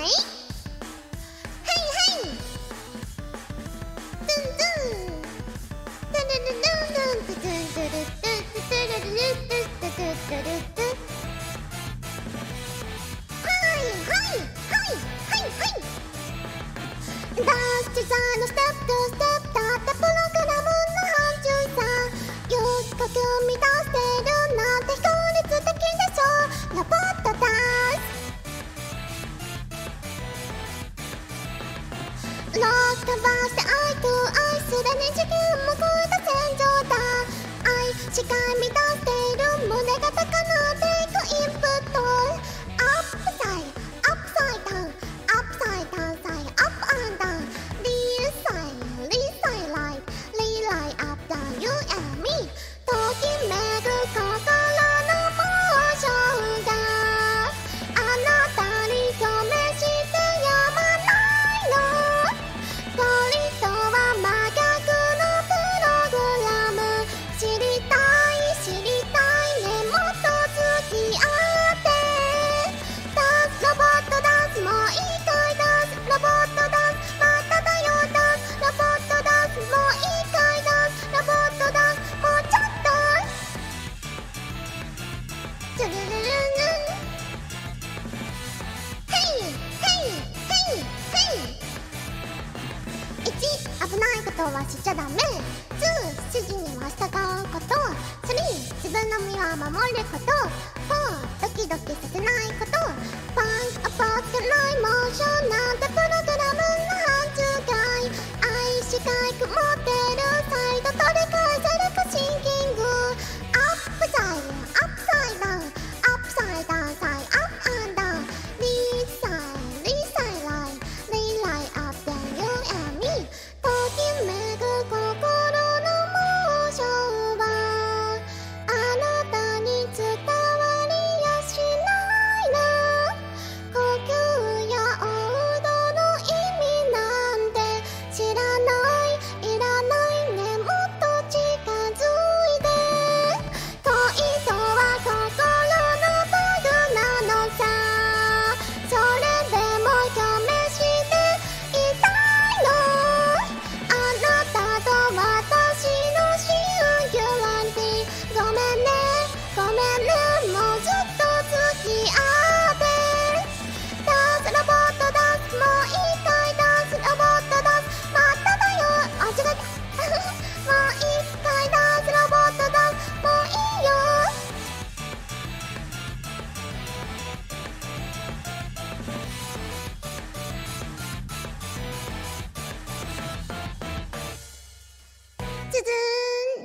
Right? 飛ばして愛と愛すらね時間も超えた戦場だ愛しか見たないことはしちゃダメ。2指示には従うこと。3自分の身は守ること。4ドキドキさせないこと。パンアポート